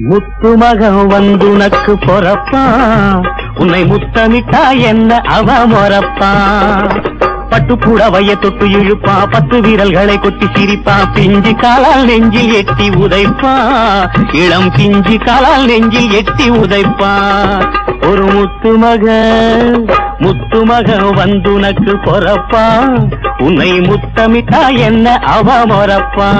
முத்து மகன் வந்து உனக்கு பொறப்பான் உன்னை முத்தமிட்டா என்ன அவ மொறப்பான் பட்டு புடவைய தொட்டு இழுப்பா பத்து வீரல்களை கொட்டி சிரிப்பா. பிஞ்சு காலால் நெஞ்சில் எட்டி உதைப்பா. இளம் பிஞ்சு காலால் நெஞ்சில் எட்டி உதைப்பா. ஒரு முத்து மக முத்து மக வந்து உனக்கு பொறப்பா. உன்னை முத்தமிட்டா என்ன அவ மொறப்பா.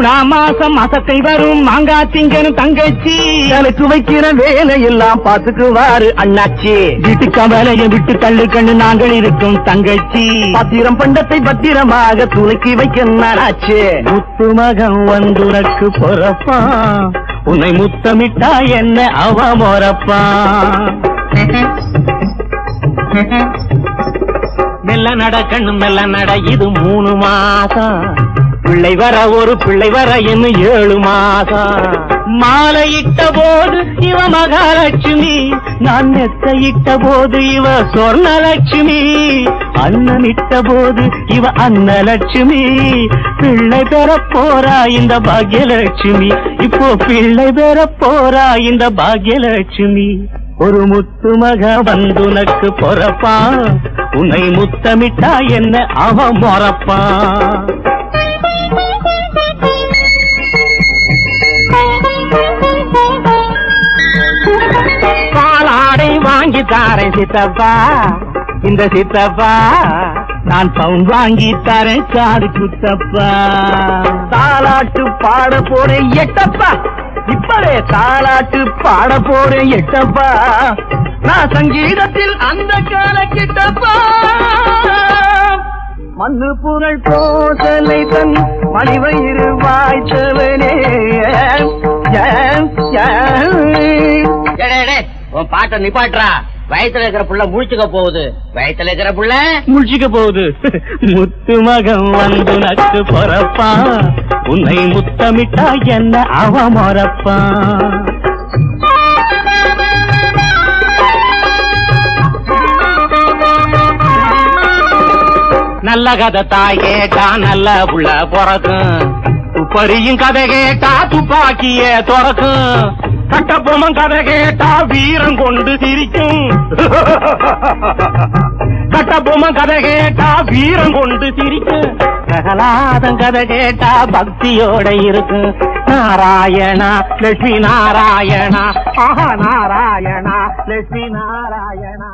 மூணாம் மாசம் மாசத்தை வரும் மாங்கா திங்கனும் தங்கச்சி. எனக்கு வைக்கிற வேலையெல்லாம் பாத்துக்குவாரு அண்ணாச்சி. வீட்டுக்கு வேலையை விட்டு தள்ளு கண்ணு நாங்கள் இருக்கும் தங்கச்சி. பத்திரம் பண்டத்தை பத்திரமாக துளைக்கி வைக்க நானாச்சு முத்து மகன் வந்துனக்கு பொறப்பா. உன்னை முத்தமிட்டா என்ன அவ மொறப்பா. மெல்ல நட கண்ணு மெல்ல நட இது மூணு மாசம். பிள்ளை வர ஒரு பிள்ளை வர இன்னும் ஏழு மாதம் மாலையிட்ட போது இவ மகாலட்சுமி நான் நெத்தையிட்ட போது இவ சொர்ணலட்சுமி அன்னமிட்ட போது இவ அன்னலட்சுமி. பிள்ளை பெற போறா இந்த பாக்யலட்சுமி இப்போ பிள்ளை பெற போறா இந்த பாக்யலட்சுமி ஒரு முத்து மக வந்துனக்கு பொறப்பா உன்னை முத்தமிட்டா என்ன அவன் மொறப்பா? வாங்கி தாரேன் சித்தப்பா இந்த சித்தப்பா நான் பவுன் வாங்கி தரேன் காது குத்தப்பா. தாலாட்டு பாட போறேன் எட்டப்பா. இப்பவே தாலாட்டு பாட போறேன் எட்டப்பா. நான் சங்கீதத்தில் அந்த கால கிட்டப்பா. மண்ணு புகழ் கோசலை தன் மணிவயிறு வாய்ச்சவனே உன் பாட்டை நிப்பாட்டுறா. வயத்துல இருக்கிற புள்ள முழிச்சுக்க போகுது. வயத்துல இருக்கிற புள்ள? முழிச்சுக்க போகுது. முத்து மகம் வந்து நக்கு பொறப்பா. உன்னை முத்தமிட்டா என்ன அவ மொறப்பா. நல்ல கதை தாய் கேட்டா நல்ல புள்ள பிறக்கும். துப்பறியும் கதை கேட்டா துப்பாக்கிய துறக்கும். கட்டபொம்மன் கதை கேட்டா வீரம் கொண்டு சிரிக்கும். கட்டபொம்மன் கதை கேட்டா வீரம் கொண்டு சிரிக்கும். பிரகலாதன் கதை கேட்டா பக்தியோட இருக்கும். நாராயணா லட்சுமி நாராயணா. ஆஹா நாராயணா லட்சுமி நாராயணா.